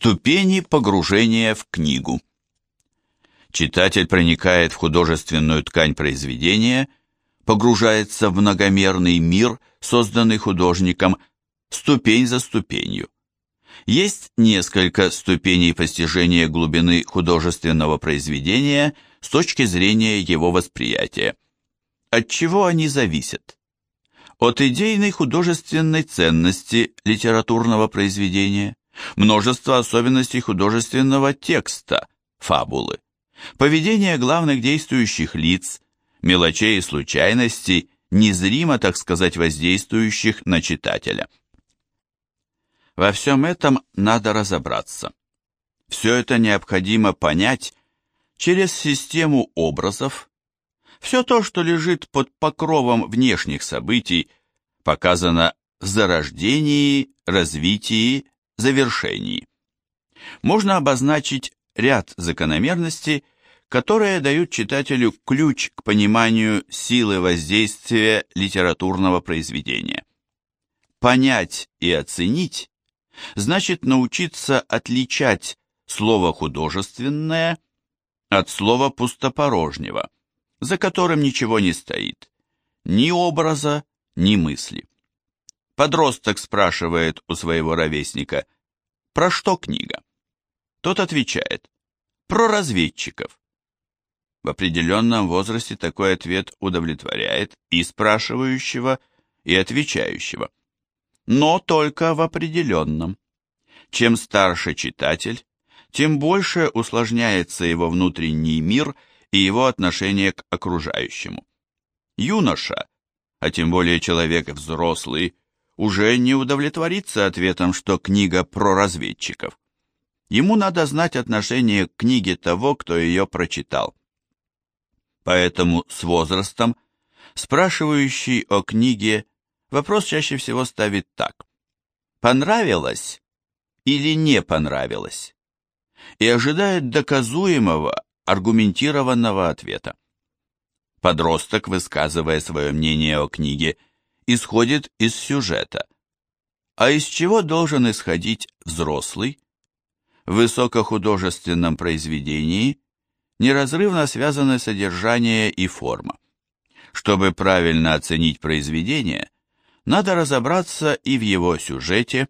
Ступени погружения в книгу. Читатель проникает в художественную ткань произведения, погружается в многомерный мир, созданный художником, ступень за ступенью. Есть несколько ступеней постижения глубины художественного произведения с точки зрения его восприятия. От чего они зависят? От идейной художественной ценности литературного произведения, множество особенностей художественного текста, фабулы, поведение главных действующих лиц, мелочей и случайностей, незримо, так сказать, воздействующих на читателя. Во всем этом надо разобраться. Все это необходимо понять через систему образов. Все то, что лежит под покровом внешних событий, показано в зарождении, развитии, завершении. Можно обозначить ряд закономерностей, которые дают читателю ключ к пониманию силы воздействия литературного произведения. Понять и оценить значит научиться отличать слово художественное от слова пустопорожнего, за которым ничего не стоит, ни образа, ни мысли. Подросток спрашивает у своего ровесника, про что книга? Тот отвечает, про разведчиков. В определенном возрасте такой ответ удовлетворяет и спрашивающего, и отвечающего. Но только в определенном. Чем старше читатель, тем больше усложняется его внутренний мир и его отношение к окружающему. Юноша, а тем более человек взрослый, уже не удовлетворится ответом, что книга про разведчиков. Ему надо знать отношение к книге того, кто ее прочитал. Поэтому с возрастом спрашивающий о книге вопрос чаще всего ставит так. Понравилось или не понравилось? И ожидает доказуемого, аргументированного ответа. Подросток, высказывая свое мнение о книге, исходит из сюжета. А из чего должен исходить взрослый? В высокохудожественном произведении неразрывно связаны содержание и форма. Чтобы правильно оценить произведение, надо разобраться и в его сюжете,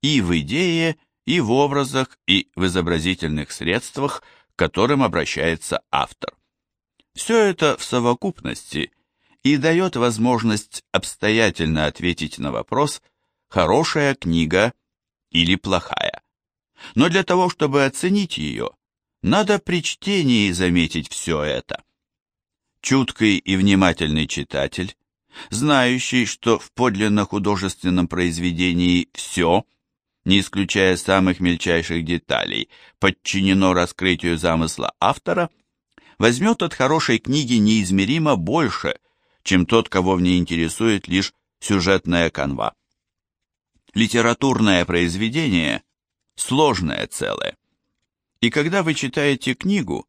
и в идее, и в образах, и в изобразительных средствах, к которым обращается автор. Все это в совокупности – и дает возможность обстоятельно ответить на вопрос, хорошая книга или плохая. Но для того, чтобы оценить ее, надо при чтении заметить все это. Чуткий и внимательный читатель, знающий, что в подлинно художественном произведении все, не исключая самых мельчайших деталей, подчинено раскрытию замысла автора, возьмет от хорошей книги неизмеримо больше – чем тот, кого в интересует лишь сюжетная канва. Литературное произведение – сложное целое. И когда вы читаете книгу,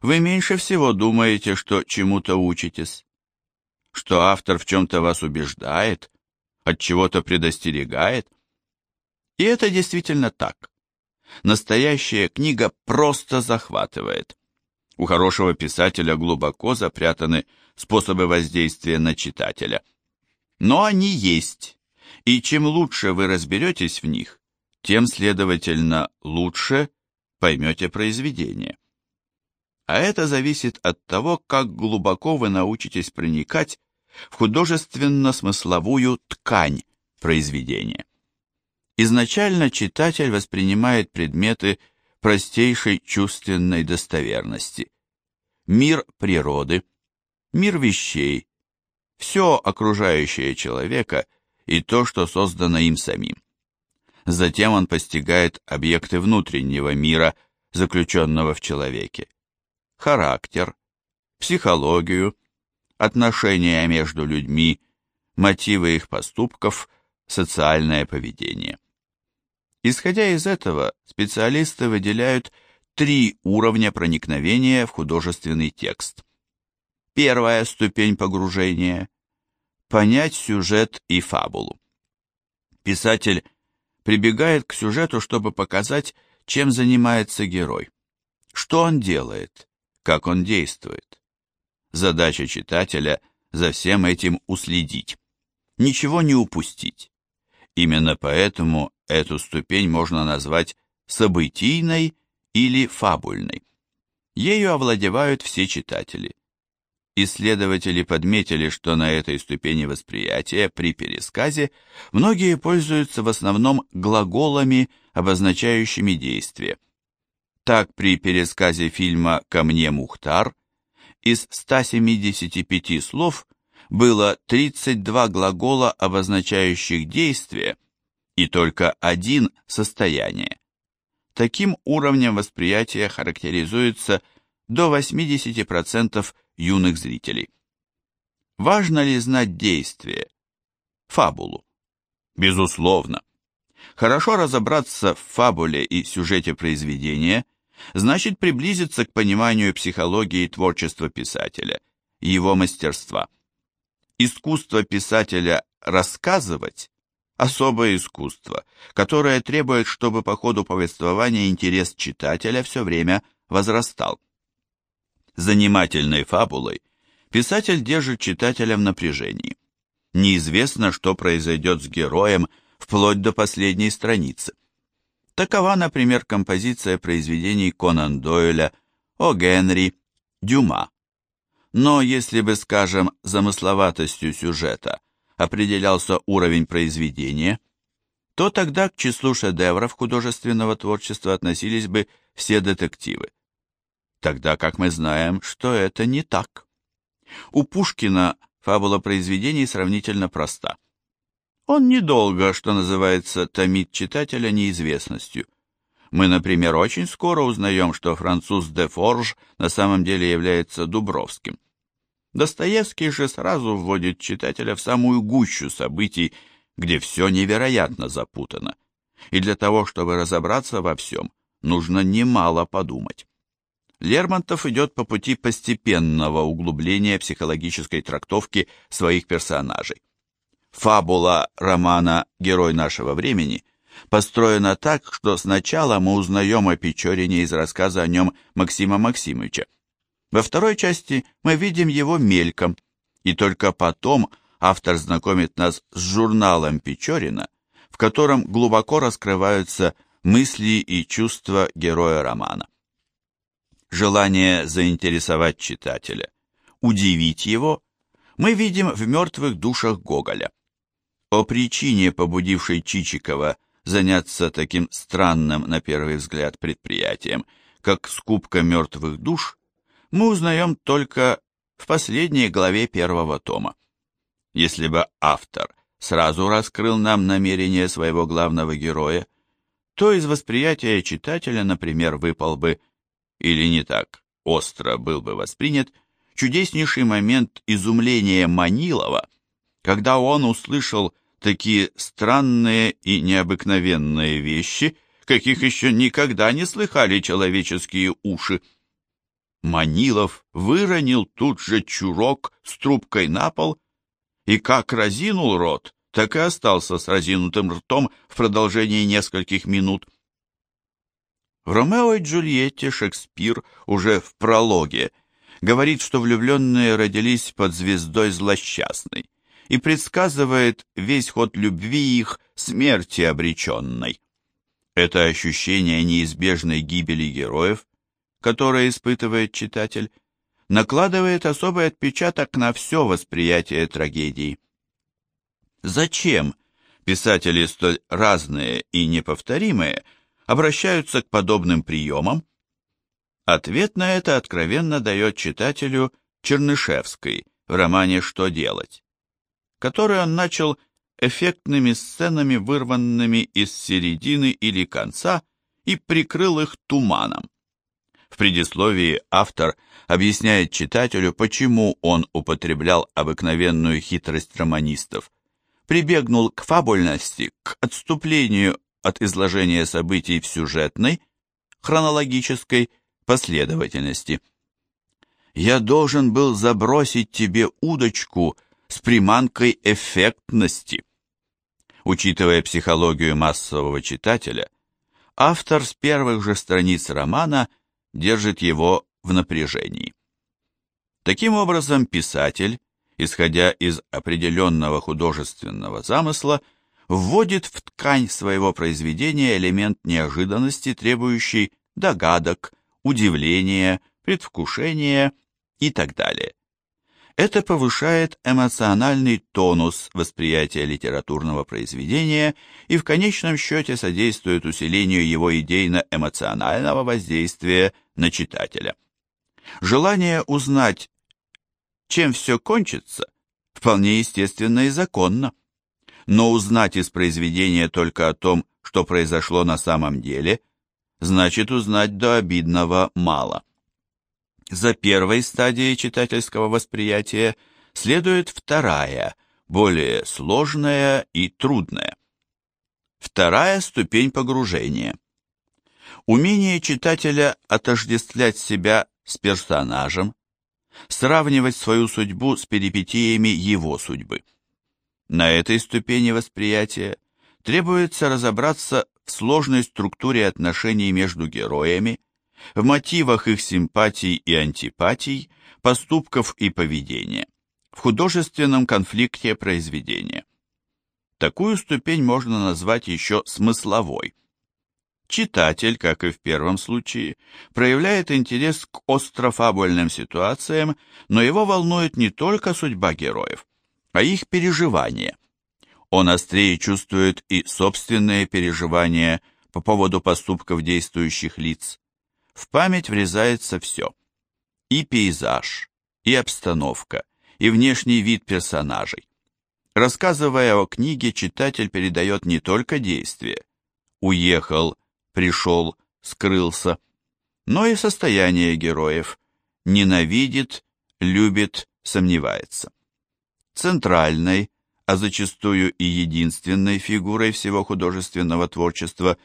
вы меньше всего думаете, что чему-то учитесь, что автор в чем-то вас убеждает, от чего-то предостерегает. И это действительно так. Настоящая книга просто захватывает. У хорошего писателя глубоко запрятаны способы воздействия на читателя. Но они есть, и чем лучше вы разберетесь в них, тем, следовательно, лучше поймете произведение. А это зависит от того, как глубоко вы научитесь проникать в художественно-смысловую ткань произведения. Изначально читатель воспринимает предметы простейшей чувственной достоверности. Мир природы, мир вещей, все окружающее человека и то, что создано им самим. Затем он постигает объекты внутреннего мира, заключенного в человеке. Характер, психологию, отношения между людьми, мотивы их поступков, социальное поведение. Исходя из этого, специалисты выделяют три уровня проникновения в художественный текст. Первая ступень погружения – понять сюжет и фабулу. Писатель прибегает к сюжету, чтобы показать, чем занимается герой, что он делает, как он действует. Задача читателя за всем этим уследить, ничего не упустить. Именно поэтому эту ступень можно назвать событийной или фабульной. Ею овладевают все читатели. Исследователи подметили, что на этой ступени восприятия при пересказе многие пользуются в основном глаголами, обозначающими действие. Так, при пересказе фильма «Ко мне Мухтар» из 175 слов было 32 глагола, обозначающих действие, и только один – состояние. Таким уровнем восприятия характеризуется до 80% юных зрителей. Важно ли знать действие, фабулу? Безусловно. Хорошо разобраться в фабуле и сюжете произведения значит приблизиться к пониманию психологии и творчества писателя, его мастерства. Искусство писателя рассказывать – особое искусство, которое требует, чтобы по ходу повествования интерес читателя все время возрастал. Занимательной фабулой писатель держит читателя в напряжении. Неизвестно, что произойдет с героем вплоть до последней страницы. Такова, например, композиция произведений Конан Дойля, О. Генри, Дюма. Но если бы, скажем, замысловатостью сюжета определялся уровень произведения, то тогда к числу шедевров художественного творчества относились бы все детективы тогда как мы знаем, что это не так. У Пушкина фабула произведений сравнительно проста. Он недолго, что называется, томит читателя неизвестностью. Мы, например, очень скоро узнаем, что француз де Форж на самом деле является Дубровским. Достоевский же сразу вводит читателя в самую гущу событий, где все невероятно запутано. И для того, чтобы разобраться во всем, нужно немало подумать. Лермонтов идет по пути постепенного углубления психологической трактовки своих персонажей. Фабула романа «Герой нашего времени» построена так, что сначала мы узнаем о Печорине из рассказа о нем Максима Максимовича. Во второй части мы видим его мельком, и только потом автор знакомит нас с журналом Печорина, в котором глубоко раскрываются мысли и чувства героя романа желание заинтересовать читателя, удивить его, мы видим в «Мертвых душах» Гоголя. О причине, побудившей Чичикова заняться таким странным, на первый взгляд, предприятием, как скупка мертвых душ, мы узнаем только в последней главе первого тома. Если бы автор сразу раскрыл нам намерение своего главного героя, то из восприятия читателя, например, выпал бы или не так остро был бы воспринят чудеснейший момент изумления Манилова, когда он услышал такие странные и необыкновенные вещи, каких еще никогда не слыхали человеческие уши. Манилов выронил тут же чурок с трубкой на пол и как разинул рот, так и остался с разинутым ртом в продолжении нескольких минут. В «Ромео и Джульетте» Шекспир уже в прологе говорит, что влюбленные родились под звездой злосчастной и предсказывает весь ход любви их смерти обреченной. Это ощущение неизбежной гибели героев, которое испытывает читатель, накладывает особый отпечаток на все восприятие трагедии. Зачем писатели столь разные и неповторимые – обращаются к подобным приемам? Ответ на это откровенно дает читателю Чернышевской в романе «Что делать», который он начал эффектными сценами, вырванными из середины или конца, и прикрыл их туманом. В предисловии автор объясняет читателю, почему он употреблял обыкновенную хитрость романистов, прибегнул к фабульности, к отступлению от изложения событий в сюжетной, хронологической последовательности. Я должен был забросить тебе удочку с приманкой эффектности. Учитывая психологию массового читателя, автор с первых же страниц романа держит его в напряжении. Таким образом, писатель, исходя из определенного художественного замысла, вводит в ткань своего произведения элемент неожиданности, требующий догадок, удивления, предвкушения и так далее. Это повышает эмоциональный тонус восприятия литературного произведения и в конечном счете содействует усилению его идейно-эмоционального воздействия на читателя. Желание узнать, чем все кончится, вполне естественно и законно. Но узнать из произведения только о том, что произошло на самом деле, значит узнать до обидного мало. За первой стадией читательского восприятия следует вторая, более сложная и трудная. Вторая ступень погружения. Умение читателя отождествлять себя с персонажем, сравнивать свою судьбу с перипетиями его судьбы. На этой ступени восприятия требуется разобраться в сложной структуре отношений между героями, в мотивах их симпатий и антипатий, поступков и поведения, в художественном конфликте произведения. Такую ступень можно назвать еще смысловой. Читатель, как и в первом случае, проявляет интерес к острофабульным ситуациям, но его волнует не только судьба героев, а их переживания. Он острее чувствует и собственные переживания по поводу поступков действующих лиц. В память врезается все. И пейзаж, и обстановка, и внешний вид персонажей. Рассказывая о книге, читатель передает не только действие. Уехал, пришел, скрылся, но и состояние героев. Ненавидит, любит, сомневается. Центральной, а зачастую и единственной фигурой всего художественного творчества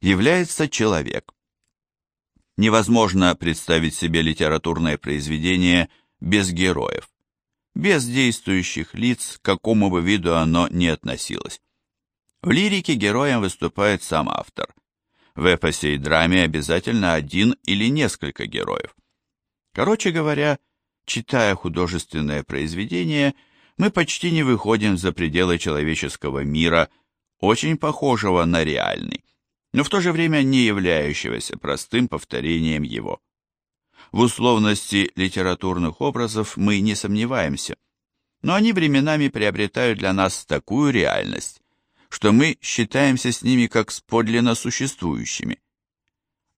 является человек невозможно представить себе литературное произведение без героев, без действующих лиц, к какому бы виду оно ни относилось. В лирике героем выступает сам автор. В эпосе и драме обязательно один или несколько героев. Короче говоря, читая художественное произведение, мы почти не выходим за пределы человеческого мира, очень похожего на реальный но в то же время не являющегося простым повторением его. В условности литературных образов мы не сомневаемся, но они временами приобретают для нас такую реальность, что мы считаемся с ними как с подлинно существующими.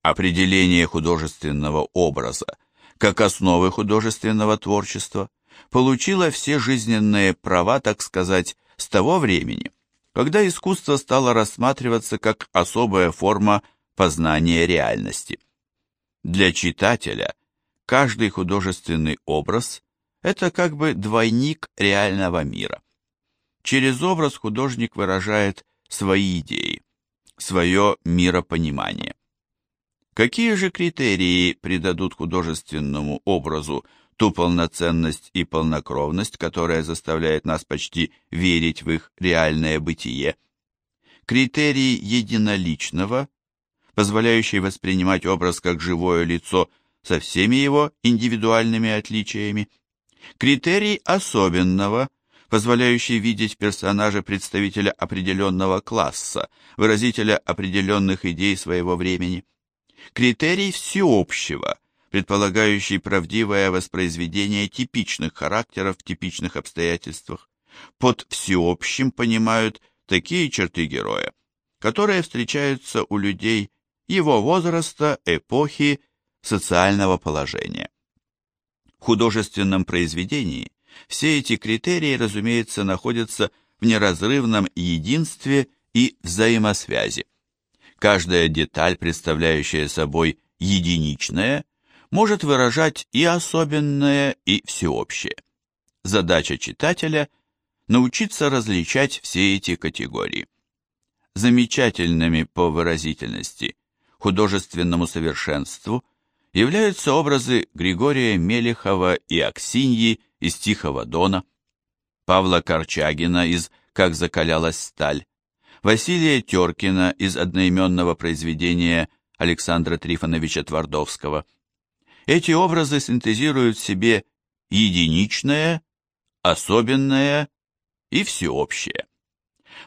Определение художественного образа как основы художественного творчества получило все жизненные права, так сказать, с того времени, когда искусство стало рассматриваться как особая форма познания реальности. Для читателя каждый художественный образ – это как бы двойник реального мира. Через образ художник выражает свои идеи, свое миропонимание. Какие же критерии придадут художественному образу ту полноценность и полнокровность, которая заставляет нас почти верить в их реальное бытие. Критерий единоличного, позволяющий воспринимать образ как живое лицо со всеми его индивидуальными отличиями. Критерий особенного, позволяющий видеть в персонаже представителя определенного класса, выразителя определенных идей своего времени. Критерий всеобщего – предполагающий правдивое воспроизведение типичных характеров в типичных обстоятельствах. Под всеобщим понимают такие черты героя, которые встречаются у людей его возраста, эпохи, социального положения. В художественном произведении все эти критерии, разумеется, находятся в неразрывном единстве и взаимосвязи. Каждая деталь, представляющая собой единичное, может выражать и особенное, и всеобщее. Задача читателя – научиться различать все эти категории. Замечательными по выразительности, художественному совершенству являются образы Григория Мелехова и Аксиньи из Тихого Дона, Павла Корчагина из «Как закалялась сталь», Василия Теркина из одноименного произведения Александра Трифоновича Твардовского. Эти образы синтезируют в себе единичное, особенное и всеобщее.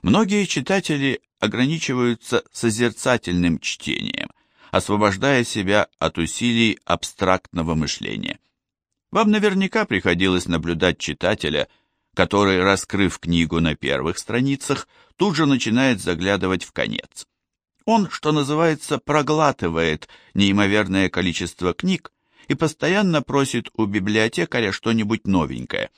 Многие читатели ограничиваются созерцательным чтением, освобождая себя от усилий абстрактного мышления. Вам наверняка приходилось наблюдать читателя, который, раскрыв книгу на первых страницах, тут же начинает заглядывать в конец. Он, что называется, проглатывает неимоверное количество книг и постоянно просит у библиотекаря что-нибудь новенькое.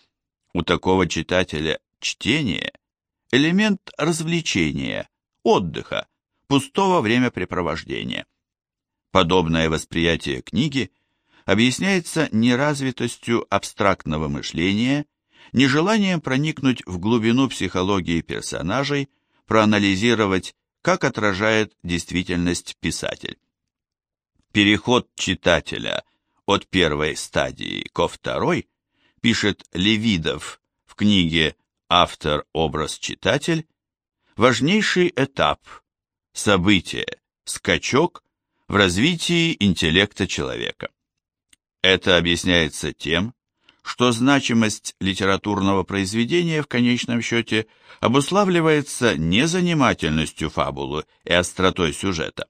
У такого читателя чтение – элемент развлечения, отдыха, пустого времяпрепровождения. Подобное восприятие книги объясняется неразвитостью абстрактного мышления, нежеланием проникнуть в глубину психологии персонажей, проанализировать, как отражает действительность писатель. Переход читателя от первой стадии ко второй, пишет Левидов в книге «Автор-образ-читатель», важнейший этап, событие, скачок в развитии интеллекта человека. Это объясняется тем, что значимость литературного произведения в конечном счете обуславливается не занимательностью фабулы и остротой сюжета.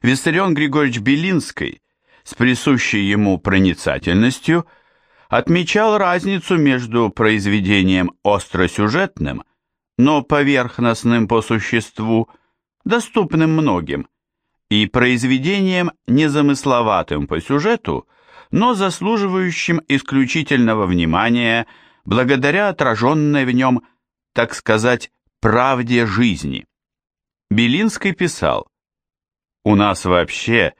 Виссарион Григорьевич Белинский с присущей ему проницательностью отмечал разницу между произведением остросюжетным, но поверхностным по существу, доступным многим, и произведением незамысловатым по сюжету, но заслуживающим исключительного внимания благодаря отраженной в нем, так сказать, правде жизни. Белинский писал, «У нас вообще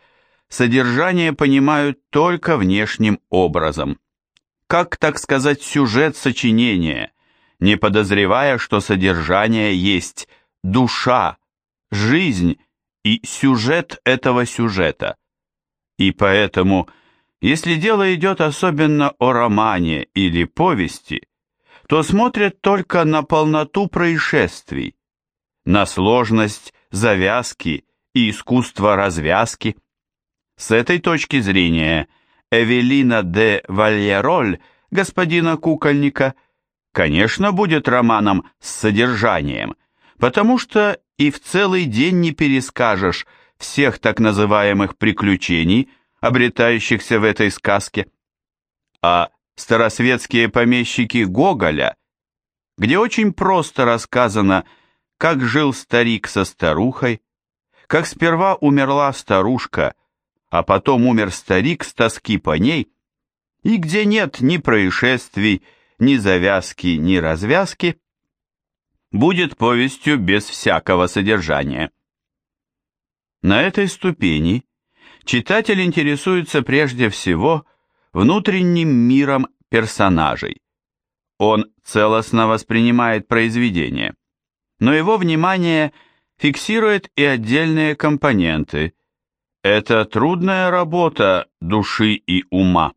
содержание понимают только внешним образом, как, так сказать, сюжет сочинения, не подозревая, что содержание есть душа, жизнь и сюжет этого сюжета. И поэтому – если дело идет особенно о романе или повести, то смотрят только на полноту происшествий, на сложность завязки и искусство развязки. С этой точки зрения Эвелина де Вальероль, господина кукольника, конечно, будет романом с содержанием, потому что и в целый день не перескажешь всех так называемых приключений, обретающихся в этой сказке, а старосветские помещики Гоголя, где очень просто рассказано, как жил старик со старухой, как сперва умерла старушка, а потом умер старик с тоски по ней, и где нет ни происшествий, ни завязки, ни развязки, будет повестью без всякого содержания. На этой ступени читатель интересуется прежде всего внутренним миром персонажей. Он целостно воспринимает произведение, но его внимание фиксирует и отдельные компоненты. Это трудная работа души и ума.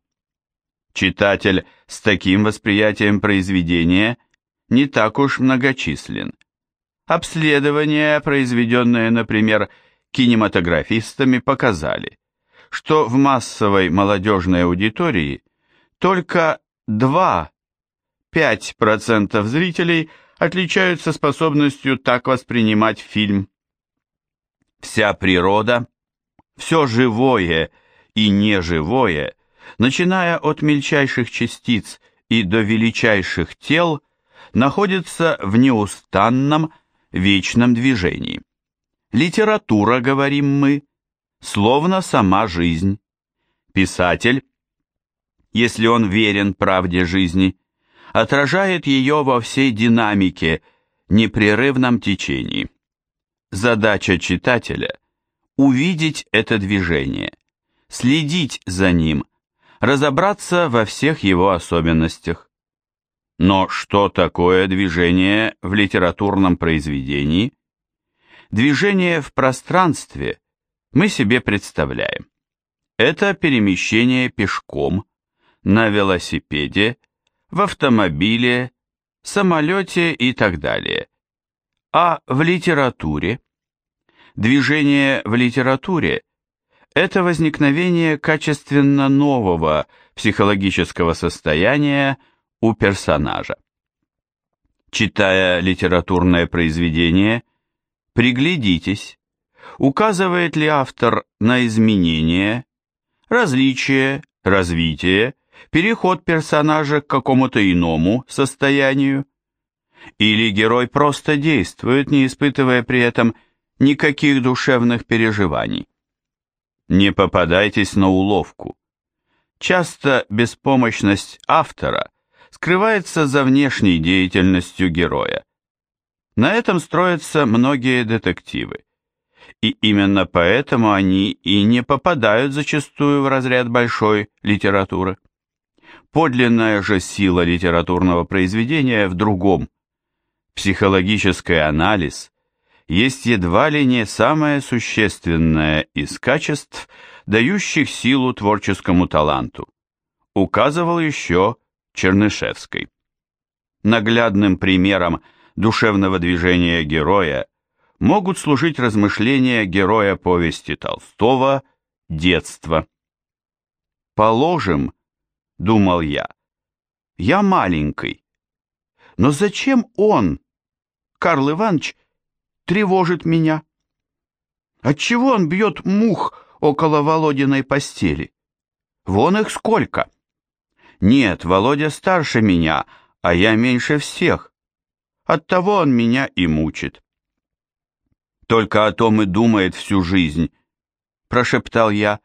Читатель с таким восприятием произведения не так уж многочислен. Обследования, произведенные, например, кинематографистами показали, что в массовой молодежной аудитории только 2-5% зрителей отличаются способностью так воспринимать фильм. Вся природа, все живое и неживое, начиная от мельчайших частиц и до величайших тел, находится в неустанном, вечном движении. Литература, говорим мы, словно сама жизнь. Писатель, если он верен правде жизни, отражает ее во всей динамике, непрерывном течении. Задача читателя – увидеть это движение, следить за ним, разобраться во всех его особенностях. Но что такое движение в литературном произведении – Движение в пространстве мы себе представляем. Это перемещение пешком, на велосипеде, в автомобиле, самолете и так далее. А в литературе? Движение в литературе – это возникновение качественно нового психологического состояния у персонажа. Читая литературное произведение, приглядитесь, указывает ли автор на изменения, различия, развитие, переход персонажа к какому-то иному состоянию, или герой просто действует, не испытывая при этом никаких душевных переживаний. Не попадайтесь на уловку. Часто беспомощность автора скрывается за внешней деятельностью героя. На этом строятся многие детективы. И именно поэтому они и не попадают зачастую в разряд большой литературы. Подлинная же сила литературного произведения в другом. Психологический анализ есть едва ли не самое существенное из качеств, дающих силу творческому таланту, указывал еще Чернышевской. Наглядным примером душевного движения героя могут служить размышления героя повести Толстого «Детство». «Положим, — думал я, — я маленький, но зачем он, Карл Иванович, тревожит меня? Отчего он бьет мух около Володиной постели? Вон их сколько! Нет, Володя старше меня, а я меньше всех. Оттого он меня и мучит. Только о том и думает всю жизнь, прошептал я,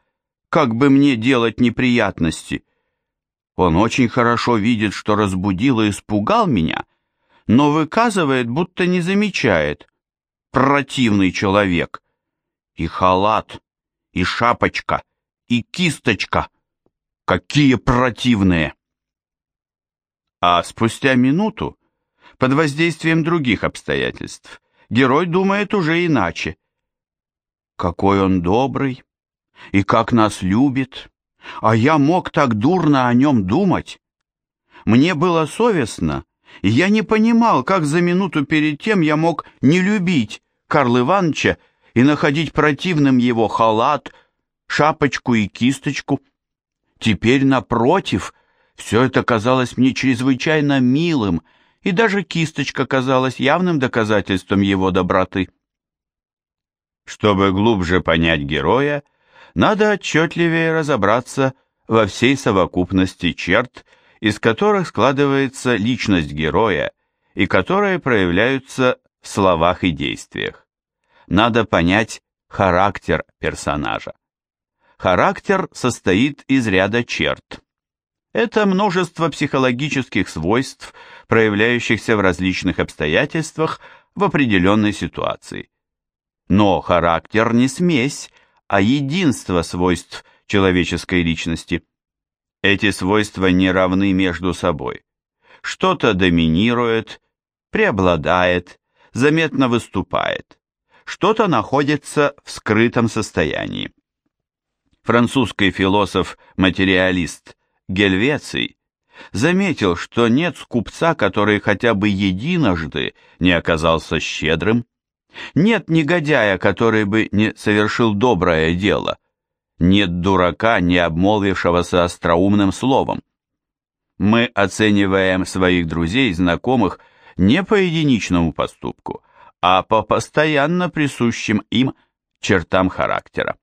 как бы мне делать неприятности. Он очень хорошо видит, что разбудил и испугал меня, — но выказывает, будто не замечает. Противный человек. И халат, и шапочка, и кисточка. Какие противные! А спустя минуту, под воздействием других обстоятельств, герой думает уже иначе. Какой он добрый, и как нас любит, а я мог так дурно о нем думать. Мне было совестно, и я не понимал, как за минуту перед тем я мог не любить Карла Ивановича и находить противным его халат, шапочку и кисточку. Теперь, напротив, все это казалось мне чрезвычайно милым, и даже кисточка казалась явным доказательством его доброты. Чтобы глубже понять героя, надо отчетливее разобраться во всей совокупности черт, из которых складывается личность героя и которые проявляются в словах и действиях. Надо понять характер персонажа. Характер состоит из ряда черт. Это множество психологических свойств, проявляющихся в различных обстоятельствах в определенной ситуации. Но характер не смесь, а единство свойств человеческой личности – эти свойства не равны между собой. Что-то доминирует, преобладает, заметно выступает. Что-то находится в скрытом состоянии. Французский философ-материалист Гельвеций заметил, что нет скупца, который хотя бы единожды не оказался щедрым, нет негодяя, который бы не совершил доброе дело – нет дурака, не обмолвившегося остроумным словом. Мы оцениваем своих друзей, знакомых не по единичному поступку, а по постоянно присущим им чертам характера.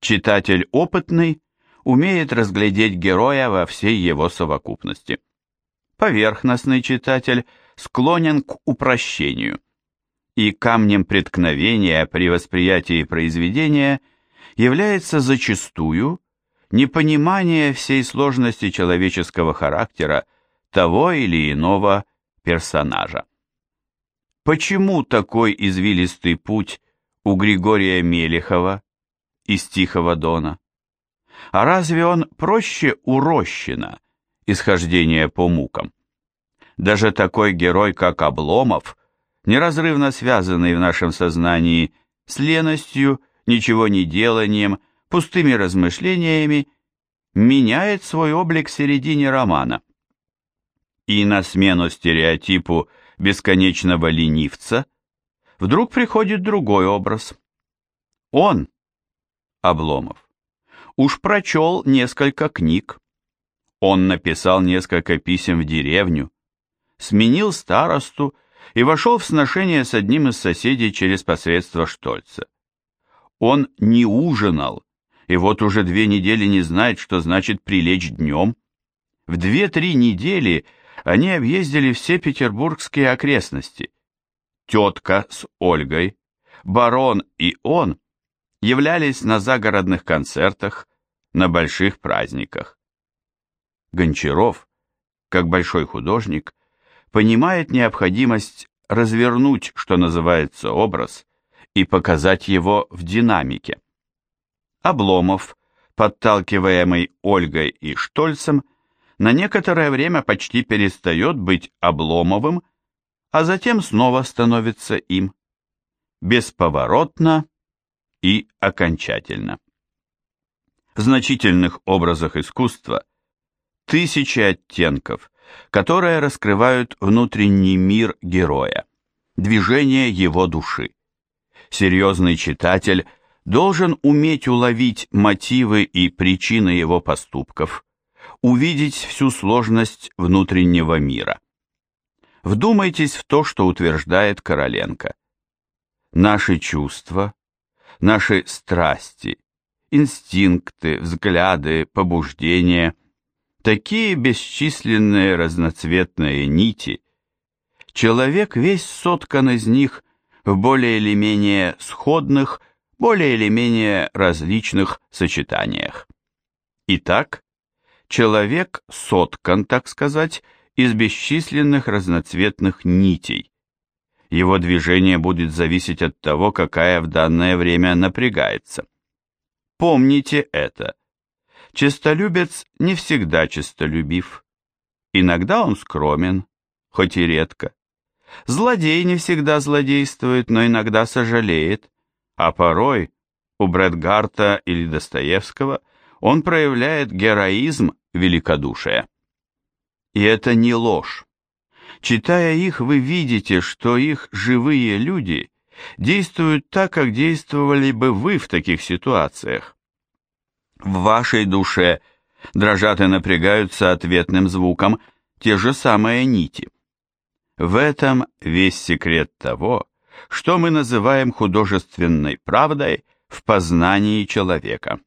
Читатель опытный умеет разглядеть героя во всей его совокупности. Поверхностный читатель склонен к упрощению, и камнем преткновения при восприятии произведения – является зачастую непонимание всей сложности человеческого характера того или иного персонажа. Почему такой извилистый путь у Григория Мелехова из Тихого Дона? А разве он проще у Рощина, исхождение по мукам? Даже такой герой, как Обломов, неразрывно связанный в нашем сознании с леностью ничего не деланием, пустыми размышлениями, меняет свой облик в середине романа. И на смену стереотипу бесконечного ленивца, Вдруг приходит другой образ. Он, Обломов, уж прочел несколько книг. Он написал несколько писем в деревню, сменил старосту и вошел в сношение с одним из соседей через посредство Штольца. Он не ужинал, и вот уже две недели не знает, что значит прилечь днем. В две-три недели они объездили все петербургские окрестности. Тетка с Ольгой, барон и он являлись на загородных концертах, на больших праздниках. Гончаров, как большой художник, понимает необходимость развернуть, что называется, образ и показать его в динамике. Обломов, подталкиваемый Ольгой и Штольцем, на некоторое время почти перестает быть Обломовым, а затем снова становится им. Бесповоротно и окончательно. В значительных образах искусства тысячи оттенков, которые раскрывают внутренний мир героя, движение его души. Серьезный читатель должен уметь уловить мотивы и причины его поступков, увидеть всю сложность внутреннего мира. Вдумайтесь в то, что утверждает Короленко. Наши чувства, наши страсти, инстинкты, взгляды, побуждения, такие бесчисленные разноцветные нити. Человек весь соткан из них в более или менее сходных, более или менее различных сочетаниях. Итак, человек соткан, так сказать, из бесчисленных разноцветных нитей. Его движение будет зависеть от того, какая в данное время напрягается. Помните это. Честолюбец не всегда честолюбив. Иногда он скромен, хоть и редко. Злодей не всегда злодействует, но иногда сожалеет, а порой у Брэдгарта или Достоевского он проявляет героизм великодушия. И это не ложь. Читая их, вы видите, что их живые люди действуют так, как действовали бы вы в таких ситуациях. В вашей душе дрожат и напрягаются ответным звуком те же самые нити. В этом весь секрет того, что мы называем художественной правдой в познании человека.